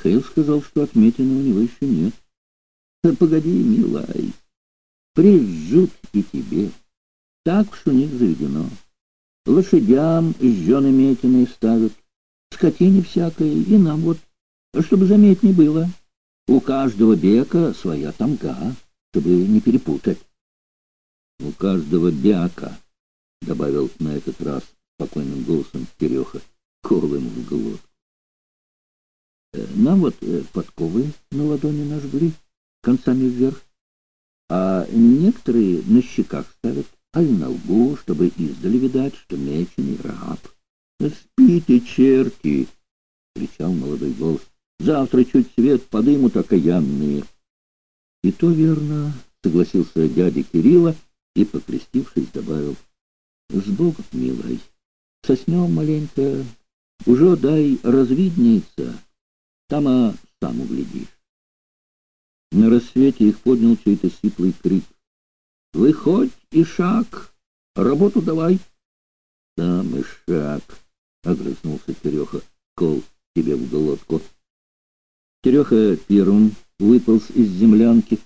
Михаил сказал, что отметины у него еще нет. Погоди, милай, прижжут и тебе. Так уж у них заведено. Лошадям жженые метины ставят, скотине всякой, и нам вот, чтобы заметнее было. У каждого бека своя тамга, чтобы не перепутать. У каждого бяка, — добавил на этот раз спокойным голосом Тереха, — кол ему в глотку. Э, нам вот э, подковы на ладони нажгли, концами вверх, а некоторые на щеках ставят, а и на лбу, чтобы издали видать, что меченый раб. «Спите, черти!» — кричал молодой голос. «Завтра чуть свет подымут окаянные!» «И то верно!» — согласился дядя Кирилла и, покрестившись, добавил. «С Богом, милой, соснем маленько, уже дай развиднеется, там а сам углядишь». На рассвете их поднял чей-то сиплый крик. «Выходь, Ишак! Работу давай!» «Сам Ишак!» — огрызнулся Тереха. «Кол тебе в глотку!» Тереха первым выполз из землянки,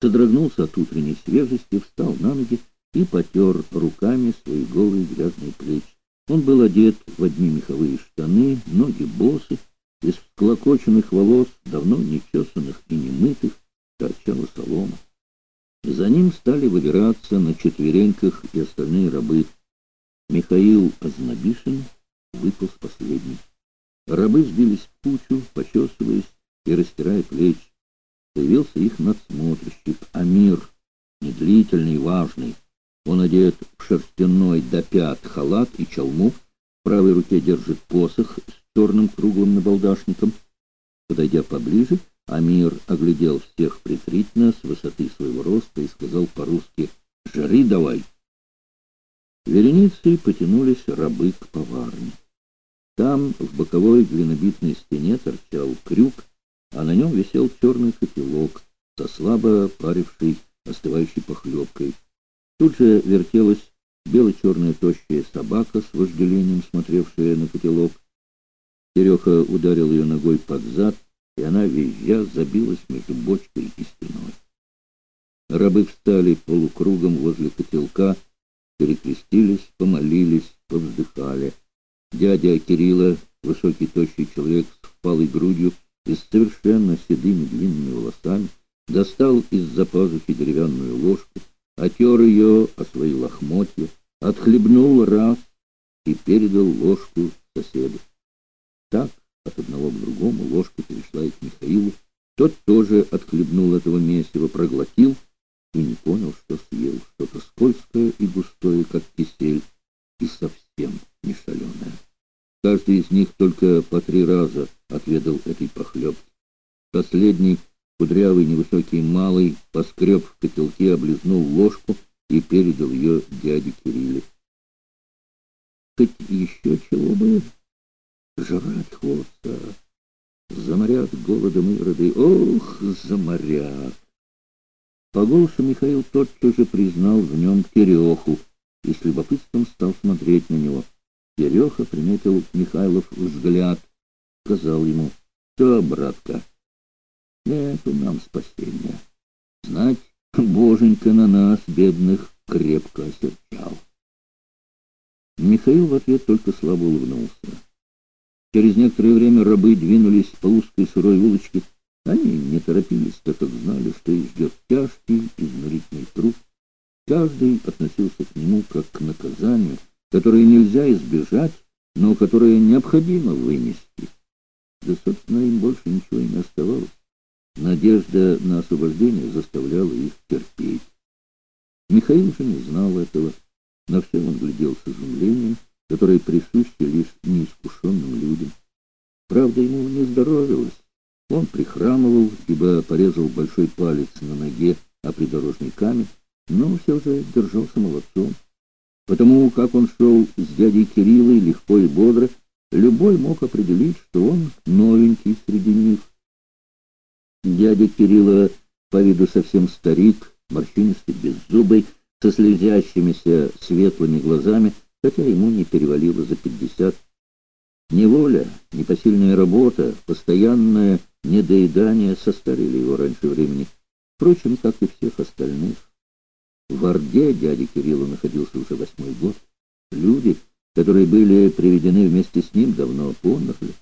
содрогнулся от утренней свежести, встал на ноги и потер руками свои голые грязные плечи. Он был одет в одни меховые штаны, ноги босы, из всклокоченных волос, давно не чесанных и не мытых, торчала солома. За ним стали выбираться на четвереньках и остальные рабы. Михаил Ознобишин выполз последний. Рабы сбились в кучу, почесываясь и растирая плечи. Появился их надсмотрщик Амир, медлительный, важный. Он одет в шерстяной до пят халат и чалму, в правой руке держит посох с черным круглым набалдашником. Подойдя поближе, Амир оглядел всех презрительно с высоты своего роста и сказал по-русски «Жри давай!». Вереницей потянулись рабы к поварне. Там, в боковой глинобитной стене, торчал крюк, а на нем висел черный котелок со слабо парившей остывающей похлебкой. Тут же вертелась бело-черная тощая собака с вожделением, смотревшая на котелок. Тереха ударил ее ногой под зад, и она, визжа, забилась между бочкой и стеной. Рабы встали полукругом возле котелка, перекрестились, помолились, повздыхали. Дядя Кирилла, высокий тощий человек с впалой грудью и с совершенно седыми длинными волосами, достал из-за пазухи деревянную ложку, отер ее о свои лохмотья, отхлебнул раз и передал ложку соседу. Так от одного к другому ложка перешла и к Михаилу. Тот тоже отхлебнул этого месива, проглотил и не понял, что съел что-то скользкое и густое, как кисель, и совсем не соленое. Каждый из них только по три раза отведал этой похлебки. Последний, кудрявый, невысокий, малый, поскреб в котелке, облизнул ложку и передал ее дяде Кирилле. Хоть еще чего бы жрать хочется. Заморят голодом ироды. Ох, заморят! По голосу Михаил тотчас же признал в нем Тереху и с любопытством стал смотреть на него. Тереха приметил Михайлов взгляд, сказал ему, «Что, братка, нету нам спасения. Знать, боженька на нас, бедных, крепко осерчал». Михаил в ответ только слабо улыбнулся. Через некоторое время рабы двинулись по узкой сырой улочке. Они не торопились, так как знали, что их ждет тяжкий, изнурительный труд. Каждый относился к нему как к наказанию, которое нельзя избежать, но которое необходимо вынести. Да, собственно, им больше ничего и не оставалось. Надежда на освобождение заставляла их терпеть. Михаил же не знал этого. На все он глядел с изумлением, которые присущи лишь неискушенным людям. Правда, ему не здоровилось. Он прихрамывал, ибо порезал большой палец на ноге о придорожный камень, но все же держался молодцом. Потому как он шел с дядей Кириллой легко и бодро, любой мог определить, что он новенький среди них. Дядя Кирилла по виду совсем старик, морщинистый, беззубый, со слезящимися светлыми глазами, хотя ему не перевалило за пятьдесят. Неволя, непосильная работа, постоянное недоедания состарили его раньше времени, впрочем, как и всех остальных. В Орде дяди Кирилла находился уже восьмой год. Люди, которые были приведены вместе с ним, давно померли.